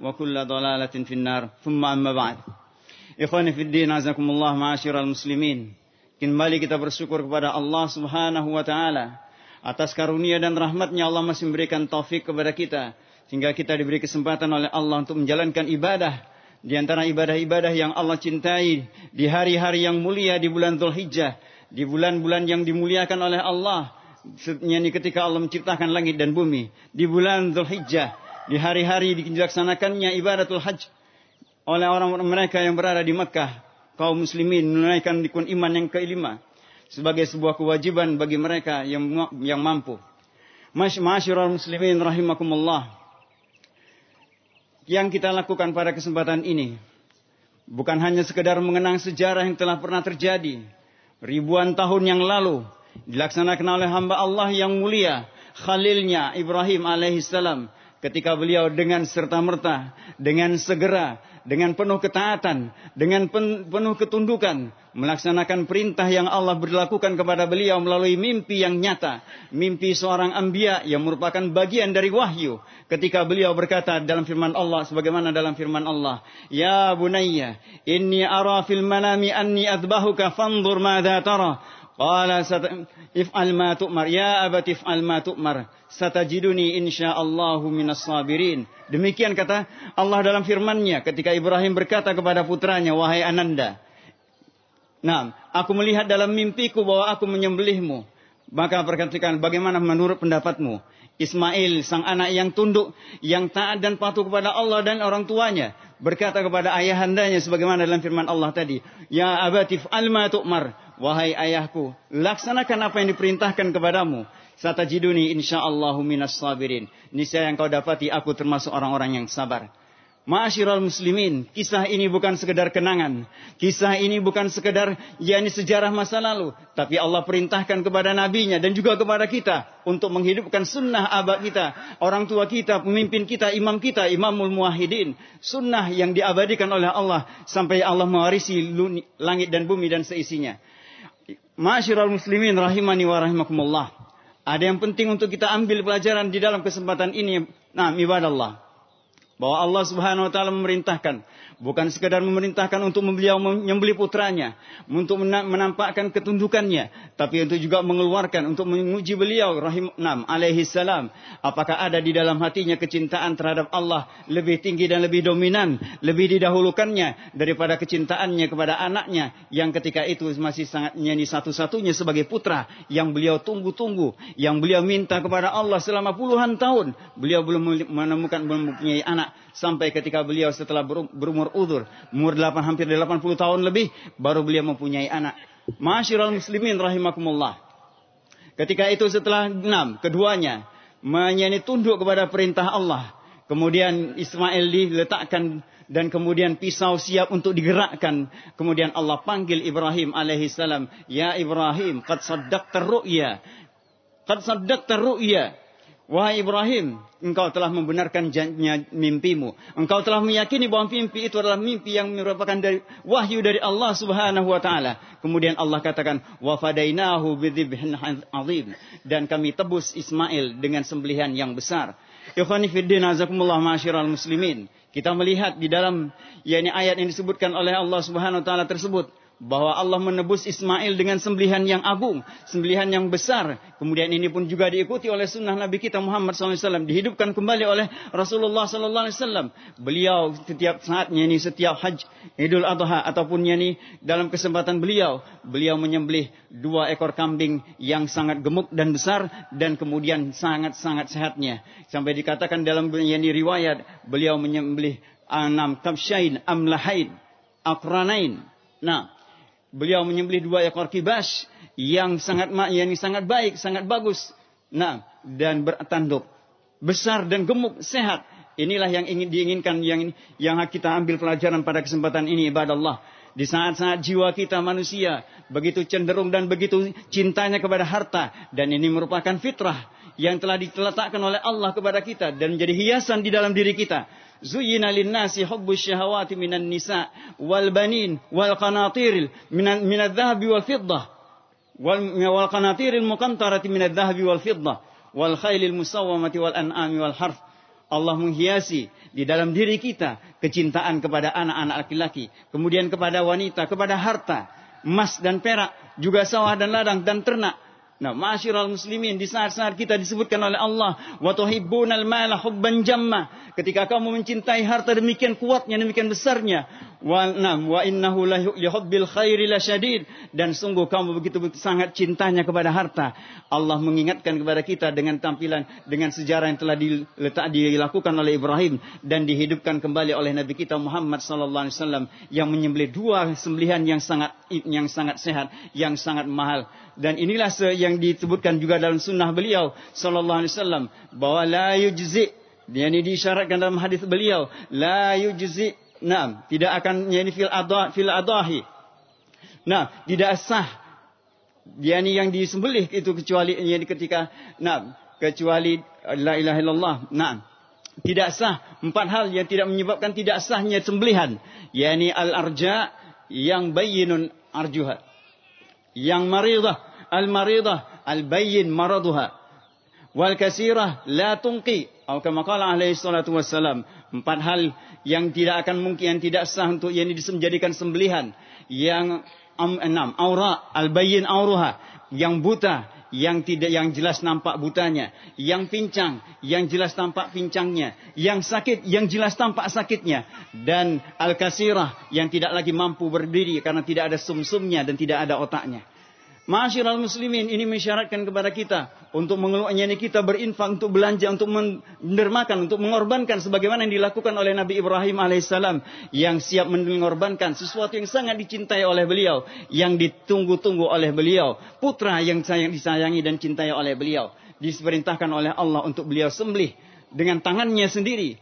وكل ضلالة في النار ثم أما بعد إخواني في الدين عزكم الله معاشر المسلمين Kembali kita bersyukur kepada Allah subhanahu wa ta'ala. Atas karunia dan rahmatnya Allah masih memberikan taufik kepada kita. Sehingga kita diberi kesempatan oleh Allah untuk menjalankan ibadah. Di antara ibadah-ibadah yang Allah cintai. Di hari-hari yang mulia di bulan Dhul Hijjah. Di bulan-bulan yang dimuliakan oleh Allah. Yani ketika Allah menciptakan langit dan bumi. Di bulan Dhul Hijjah. di hari-hari dilaksanakannya ibadatul hajj. Oleh orang-orang mereka yang berada di Mekah kaum muslimin menunaikan rukun iman yang kelima sebagai sebuah kewajiban bagi mereka yang yang mampu. Masyarul muslimin rahimakumullah. Yang kita lakukan pada kesempatan ini bukan hanya sekedar mengenang sejarah yang telah pernah terjadi ribuan tahun yang lalu dilaksanakan oleh hamba Allah yang mulia Khalilnya Ibrahim alaihissalam ketika beliau dengan serta-merta, dengan segera, dengan penuh ketaatan, dengan penuh ketundukan, melaksanakan perintah yang Allah berlakukan kepada beliau melalui mimpi yang nyata, mimpi seorang ambia yang merupakan bagian dari wahyu. Ketika beliau berkata dalam firman Allah, sebagaimana dalam firman Allah, Ya bunayya, inni ara fil manami anni adbahuka fandur madha tara. Qala if'al ma tu'mar. Ya abati if'al ma tu'mar. Satajiduni insyaallahu minas sabirin. Demikian kata Allah dalam firman-Nya ketika Ibrahim berkata kepada putranya, "Wahai Ananda, Nah, aku melihat dalam mimpiku bahwa aku menyembelihmu. Maka perhatikan bagaimana menurut pendapatmu. Ismail, sang anak yang tunduk, yang taat dan patuh kepada Allah dan orang tuanya. Berkata kepada ayahandanya sebagaimana dalam firman Allah tadi. Ya abatif alma tu'mar. Wahai ayahku, laksanakan apa yang diperintahkan kepadamu. Satajiduni insyaallahu minas sabirin. Niscaya yang kau dapati aku termasuk orang-orang yang sabar. Ma'asyiral muslimin, kisah ini bukan sekedar kenangan. Kisah ini bukan sekedar yakni sejarah masa lalu, tapi Allah perintahkan kepada nabinya dan juga kepada kita untuk menghidupkan sunnah abad kita, orang tua kita, pemimpin kita, imam kita, imamul muwahhidin. Sunnah yang diabadikan oleh Allah sampai Allah mewarisi langit dan bumi dan seisinya. Ma'asyiral muslimin rahimani wa rahimakumullah. Ada yang penting untuk kita ambil pelajaran di dalam kesempatan ini. Nah, ibadallah bahwa Allah Subhanahu wa taala memerintahkan bukan sekadar memerintahkan untuk beliau menyembelih putranya, untuk menampakkan ketundukannya, tapi untuk juga mengeluarkan untuk menguji beliau rahim nam alaihi salam. Apakah ada di dalam hatinya kecintaan terhadap Allah lebih tinggi dan lebih dominan, lebih didahulukannya daripada kecintaannya kepada anaknya yang ketika itu masih sangat nyanyi satu-satunya sebagai putra yang beliau tunggu-tunggu, yang beliau minta kepada Allah selama puluhan tahun, beliau belum menemukan belum mempunyai anak sampai ketika beliau setelah berumur udur, umur 8 hampir 80 tahun lebih baru beliau mempunyai anak. Masyiral muslimin rahimakumullah. Ketika itu setelah enam, keduanya menyanyi tunduk kepada perintah Allah. Kemudian Ismail diletakkan dan kemudian pisau siap untuk digerakkan. Kemudian Allah panggil Ibrahim alaihissalam. Ya Ibrahim, qad saddaqta ru'ya. Qad saddaqta ru'ya. Wahai Ibrahim, engkau telah membenarkan mimpimu. Engkau telah meyakini bahwa mimpi itu adalah mimpi yang merupakan dari wahyu dari Allah Subhanahu wa taala. Kemudian Allah katakan, "Wa fadainahu azim." Dan kami tebus Ismail dengan sembelihan yang besar. Ikhwani fiddin azakumullah ma'asyiral muslimin. Kita melihat di dalam yakni ayat yang disebutkan oleh Allah Subhanahu wa taala tersebut bahwa Allah menebus Ismail dengan sembelihan yang agung, sembelihan yang besar. Kemudian ini pun juga diikuti oleh sunnah Nabi kita Muhammad SAW. Dihidupkan kembali oleh Rasulullah SAW. Beliau setiap saatnya ini, setiap haj, idul adha ataupun ini dalam kesempatan beliau. Beliau menyembelih dua ekor kambing yang sangat gemuk dan besar dan kemudian sangat-sangat sehatnya. Sampai dikatakan dalam yani riwayat, beliau menyembelih enam kabsyain, amlahain, akranain. Nah, Beliau menyembelih dua ekor kibas yang sangat yang sangat baik, sangat bagus. Nah, dan bertanduk besar dan gemuk, sehat. Inilah yang ingin diinginkan yang yang kita ambil pelajaran pada kesempatan ini ibadah Allah. Di saat-saat jiwa kita manusia begitu cenderung dan begitu cintanya kepada harta dan ini merupakan fitrah yang telah diletakkan oleh Allah kepada kita dan menjadi hiasan di dalam diri kita. Zuyina linnasi hubbu syahawati minan nisa wal banin wal qanatir minan minadh dhahabi wal fiddah wal wal qanatir al muqantarati minadh dhahabi wal fiddah wal khayl al musawwamati wal an'ami wal harf. Allah menghiasi di dalam diri kita kecintaan kepada anak-anak laki-laki, kemudian kepada wanita, kepada harta, emas dan perak, juga sawah dan ladang dan ternak, Nah, masyiral muslimin di saat-saat kita disebutkan oleh Allah, wa tuhibbunal mala hubban jamma. Ketika kamu mencintai harta demikian kuatnya, demikian besarnya, wa nam wa innahu la yuhibbil khairi lasyadid dan sungguh kamu begitu, sangat cintanya kepada harta. Allah mengingatkan kepada kita dengan tampilan dengan sejarah yang telah diletak dilakukan oleh Ibrahim dan dihidupkan kembali oleh Nabi kita Muhammad sallallahu alaihi wasallam yang menyembelih dua sembelihan yang sangat yang sangat sehat, yang sangat mahal. Dan inilah yang disebutkan juga dalam sunnah beliau sallallahu alaihi wasallam bahwa la yujzi ini diisyaratkan dalam hadis beliau la yujzi Nah, tidak akan yani fil adah fil adahi. Nah, tidak sah. Yani yang disembelih itu kecuali yani ketika nah kecuali la ilaha illallah. Nah, tidak sah. Empat hal yang tidak menyebabkan tidak sahnya sembelihan. Yani al arja yang bayyinun arjuha. Yang maridah al maridah al bayyin maraduha wal kasirah la tunqi atau kama qala alaihi salatu wassalam empat hal yang tidak akan mungkin yang tidak sah untuk yang dijadikan sembelihan. Yang um, enam aura al bayyin auruha. Yang buta yang tidak yang jelas nampak butanya, yang pincang, yang jelas tampak pincangnya, yang sakit, yang jelas tampak sakitnya, dan al-kasirah yang tidak lagi mampu berdiri karena tidak ada sumsumnya dan tidak ada otaknya. Masyiral muslimin ini mensyaratkan kepada kita untuk mengeluarnya ini kita berinfak untuk belanja untuk mendermakan untuk mengorbankan sebagaimana yang dilakukan oleh Nabi Ibrahim alaihissalam yang siap mengorbankan sesuatu yang sangat dicintai oleh beliau yang ditunggu-tunggu oleh beliau putra yang sayang disayangi dan cintai oleh beliau diperintahkan oleh Allah untuk beliau sembelih dengan tangannya sendiri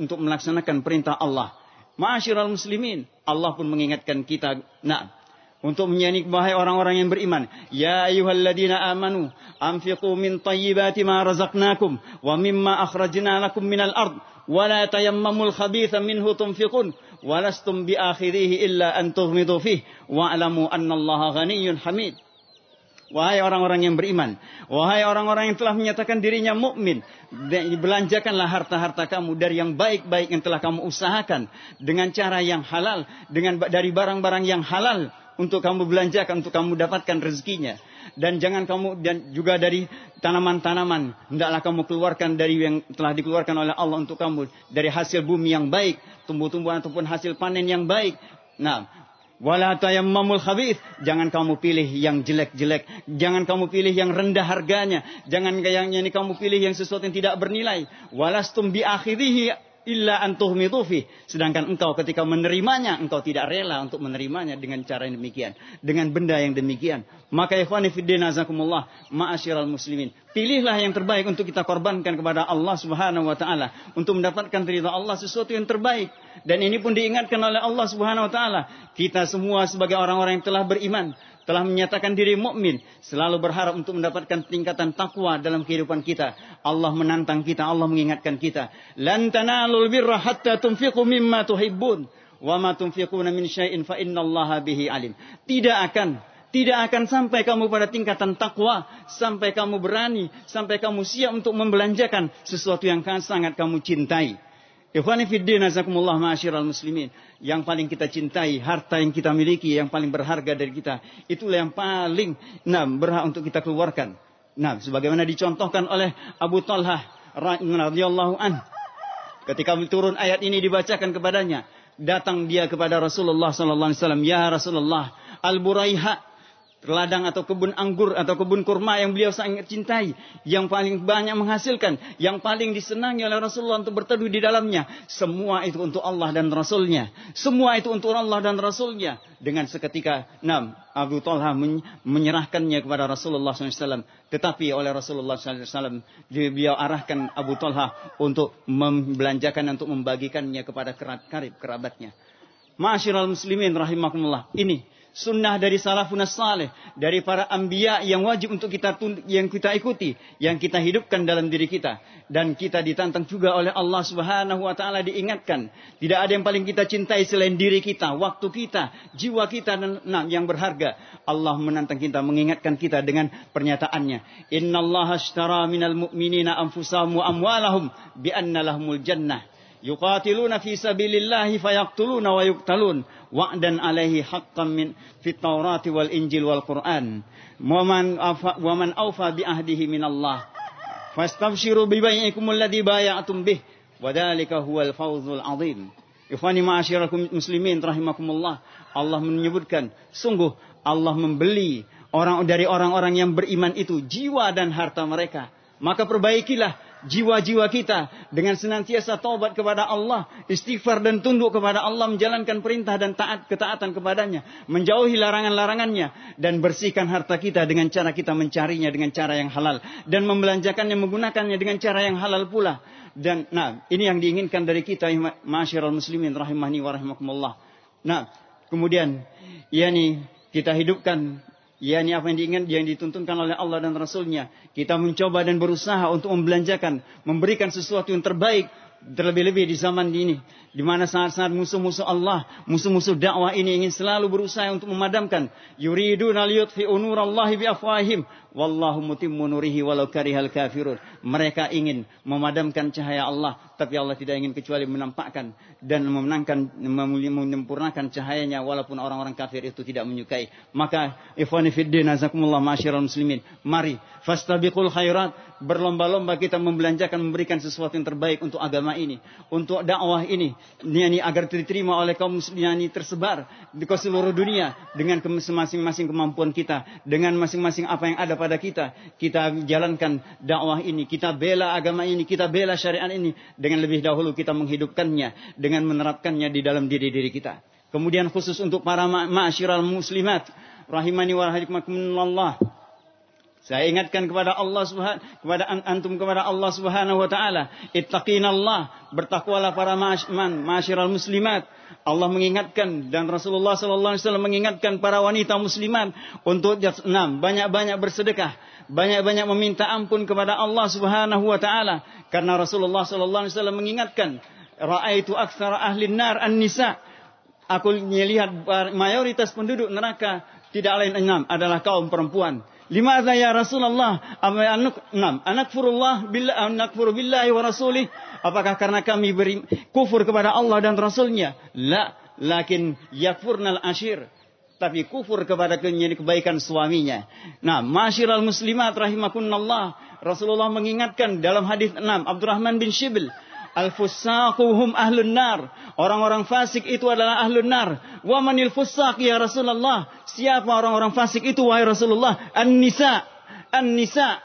untuk melaksanakan perintah Allah. Masyiral muslimin Allah pun mengingatkan kita nah untuk menyanyi wahai orang-orang yang beriman. Ya ayyuhalladzina amanu anfiqu min thayyibati ma razaqnakum wa mimma akhrajna lakum minal ard. Wa la tayammamul khabitha minhu tunfiqun. Wa lastum bi akhirihi illa an tughmidu fih. Wa'lamu annallaha ghaniyyun hamid. Wahai orang-orang yang beriman, wahai orang-orang yang telah menyatakan dirinya mukmin, belanjakanlah harta-harta kamu dari yang baik-baik yang telah kamu usahakan. Dengan cara yang halal, dengan dari barang-barang yang halal untuk kamu belanjakan, untuk kamu dapatkan rezekinya. Dan jangan kamu dan juga dari tanaman-tanaman hendaklah kamu keluarkan dari yang telah dikeluarkan oleh Allah untuk kamu dari hasil bumi yang baik, tumbuh-tumbuhan ataupun hasil panen yang baik. Nah, wala tayammamul khabith, jangan kamu pilih yang jelek-jelek, jangan kamu pilih yang rendah harganya, jangan yang ini kamu pilih yang sesuatu yang tidak bernilai. Walastum bi akhirihi illa antuh mitufi. Sedangkan engkau ketika menerimanya, engkau tidak rela untuk menerimanya dengan cara yang demikian. Dengan benda yang demikian. Maka ikhwani fiddin azakumullah, ma'asyiral muslimin. Pilihlah yang terbaik untuk kita korbankan kepada Allah subhanahu wa ta'ala. Untuk mendapatkan ridha Allah sesuatu yang terbaik. Dan ini pun diingatkan oleh Allah subhanahu wa ta'ala. Kita semua sebagai orang-orang yang telah beriman. Telah menyatakan diri mukmin, selalu berharap untuk mendapatkan tingkatan takwa dalam kehidupan kita. Allah menantang kita, Allah mengingatkan kita. Lan tanalul birra hatta tunfiqu mimma tuhibbun wa ma tunfiquna min syai'in fa innallaha bihi alim. Tidak akan tidak akan sampai kamu pada tingkatan takwa, sampai kamu berani, sampai kamu siap untuk membelanjakan sesuatu yang sangat kamu cintai. Ikhwani fiddin azakumullah ma'asyiral muslimin. Yang paling kita cintai, harta yang kita miliki, yang paling berharga dari kita. Itulah yang paling nah, berhak untuk kita keluarkan. Nah, sebagaimana dicontohkan oleh Abu Talha radhiyallahu an. Ketika turun ayat ini dibacakan kepadanya, datang dia kepada Rasulullah sallallahu alaihi wasallam, "Ya Rasulullah, al-buraiha ladang atau kebun anggur atau kebun kurma yang beliau sangat cintai, yang paling banyak menghasilkan, yang paling disenangi oleh Rasulullah untuk berteduh di dalamnya. Semua itu untuk Allah dan Rasulnya. Semua itu untuk Allah dan Rasulnya. Dengan seketika, enam, Abu Talha menyerahkannya kepada Rasulullah SAW. Tetapi oleh Rasulullah SAW, beliau arahkan Abu Talha untuk membelanjakan, untuk membagikannya kepada karib kerabatnya. Ma'asyiral muslimin rahimakumullah. Ini sunnah dari salafun salih, dari para anbiya yang wajib untuk kita yang kita ikuti, yang kita hidupkan dalam diri kita dan kita ditantang juga oleh Allah Subhanahu wa taala diingatkan, tidak ada yang paling kita cintai selain diri kita, waktu kita, jiwa kita dan nah, yang berharga. Allah menantang kita, mengingatkan kita dengan pernyataannya, "Innallaha ashtara minal mu'minina anfusahum wa amwalahum bi jannah." Yuqatiluna fi sabilillahi fayaqtuluna wa yuqtalun. Wa'dan alaihi haqqan min fit taurati wal injil wal quran. Wa man afa wa man awfa bi ahdihi min Allah fastabshiru bi bai'ikum alladhi bay'atum bih. Wa dzalika huwal fawzul azim. Ikhwani ma'asyirakum muslimin rahimakumullah. Allah menyebutkan sungguh Allah membeli orang dari orang-orang yang beriman itu jiwa dan harta mereka. Maka perbaikilah jiwa-jiwa kita dengan senantiasa taubat kepada Allah, istighfar dan tunduk kepada Allah, menjalankan perintah dan taat ketaatan kepadanya, menjauhi larangan-larangannya dan bersihkan harta kita dengan cara kita mencarinya dengan cara yang halal dan membelanjakannya menggunakannya dengan cara yang halal pula. Dan nah, ini yang diinginkan dari kita masyiral muslimin rahimahni wa rahimakumullah. Nah, kemudian yakni kita hidupkan yakni apa yang diingat yang dituntunkan oleh Allah dan Rasulnya. Kita mencoba dan berusaha untuk membelanjakan, memberikan sesuatu yang terbaik terlebih-lebih di zaman ini di mana saat-saat musuh-musuh Allah, musuh-musuh dakwah ini ingin selalu berusaha untuk memadamkan yuriduna liyutfi'u nurallahi bi afwahim Wallahu mutimmu nurihi walau karihal kafirun. Mereka ingin memadamkan cahaya Allah, tapi Allah tidak ingin kecuali menampakkan dan memenangkan menyempurnakan cahayanya walaupun orang-orang kafir itu tidak menyukai. Maka ikhwani fiddin azakumullah masyiral muslimin, mari fastabiqul khairat, berlomba-lomba kita membelanjakan memberikan sesuatu yang terbaik untuk agama ini, untuk dakwah ini, ini agar diterima oleh kaum muslimin tersebar di seluruh dunia dengan masing-masing kemampuan kita, dengan masing-masing apa yang ada pada kita. Kita jalankan dakwah ini, kita bela agama ini, kita bela syariat ini dengan lebih dahulu kita menghidupkannya dengan menerapkannya di dalam diri-diri kita. Kemudian khusus untuk para ma'asyiral muslimat rahimani wa rahimakumullah. Saya ingatkan kepada Allah Subhanahu kepada antum kepada Allah Subhanahu wa taala, ittaqinallah, bertakwalah para ma'asyiral muslimat. Allah mengingatkan dan Rasulullah sallallahu alaihi wasallam mengingatkan para wanita muslimat untuk enam banyak-banyak bersedekah, banyak-banyak meminta ampun kepada Allah Subhanahu wa taala. Karena Rasulullah sallallahu alaihi wasallam mengingatkan raaitu aktsara ahli nar an-nisa. Aku melihat mayoritas penduduk neraka tidak lain enam adalah kaum perempuan Limadha ya Rasulullah? Enam. Anak furullah billah anak billahi wa rasulih. Apakah karena kami beri kufur kepada Allah dan Rasulnya? La, lakin yakfurnal ashir. Tapi kufur kepada kebaikan suaminya. Nah, masyiral muslimat rahimakunallah. Rasulullah mengingatkan dalam hadis 6 Abdurrahman bin Shibil Al-fusaquhum ahlun nar. Orang-orang fasik itu adalah ahlun nar. Wa manil fusaq ya Rasulullah? Siapa orang-orang fasik itu wahai Rasulullah? An-nisa. An-nisa.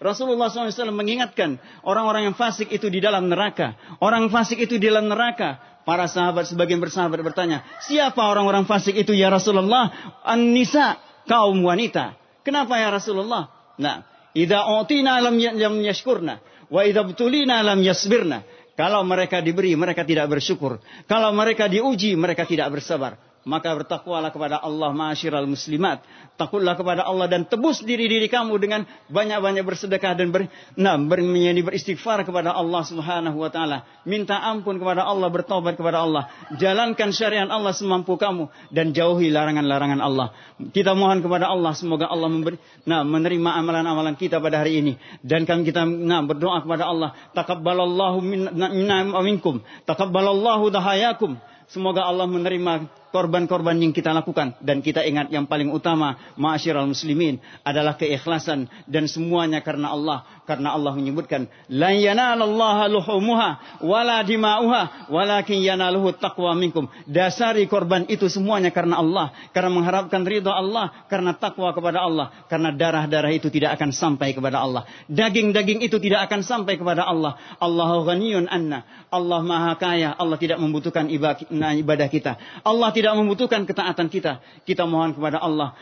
Rasulullah SAW mengingatkan orang-orang yang fasik itu di dalam neraka. Orang fasik itu di dalam neraka. Para sahabat sebagian bersahabat bertanya, siapa orang-orang fasik itu ya Rasulullah? An-nisa, kaum wanita. Kenapa ya Rasulullah? Nah, idza utina lam yashkurna wa idza btulina lam yasbirna. Kalau mereka diberi, mereka tidak bersyukur. Kalau mereka diuji, mereka tidak bersabar. Maka bertakwalah kepada Allah ma'asyiral muslimat. Takutlah kepada Allah dan tebus diri-diri kamu dengan banyak-banyak bersedekah dan ber, nah, ber, beristighfar kepada Allah Subhanahu wa taala. Minta ampun kepada Allah, bertobat kepada Allah. Jalankan syariat Allah semampu kamu dan jauhi larangan-larangan Allah. Kita mohon kepada Allah semoga Allah memberi nah, menerima amalan-amalan kita pada hari ini dan kami kita nah, berdoa kepada Allah, taqabbalallahu minna minkum, taqabbalallahu dahayakum. Semoga Allah menerima korban-korban yang kita lakukan. Dan kita ingat yang paling utama ma'asyiral muslimin adalah keikhlasan dan semuanya karena Allah. Karena Allah menyebutkan la yanalallaha luhumuha wala dima'uha walakin yanaluhu taqwa minkum. Dasari korban itu semuanya karena Allah. Karena mengharapkan ridha Allah karena takwa kepada Allah. Karena darah-darah itu tidak akan sampai kepada Allah. Daging-daging itu tidak akan sampai kepada Allah. Allahu ghaniyun anna. Allah maha kaya. Allah tidak membutuhkan ibadah kita. Allah tidak tidak membutuhkan ketaatan kita. Kita mohon kepada Allah.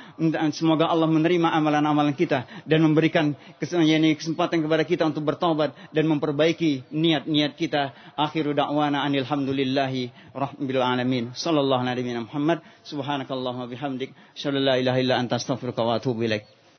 Semoga Allah menerima amalan-amalan kita. Dan memberikan kesempatan kepada kita untuk bertobat. Dan memperbaiki niat-niat kita. Akhiru da'wana anilhamdulillahi rahbil alamin. Sallallahu alaihi Muhammad. Subhanakallahumma bihamdik. Shallallahu ilaha illa anta astaghfiruka wa atubu ilaik.